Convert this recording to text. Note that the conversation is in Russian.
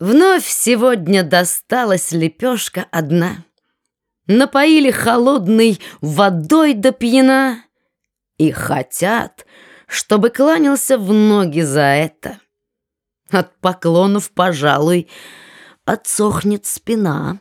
Вновь сегодня досталась лепешка одна. Напоили холодной водой до пьяна И хотят, чтобы кланялся в ноги за это. От поклонов, пожалуй, отсохнет спина.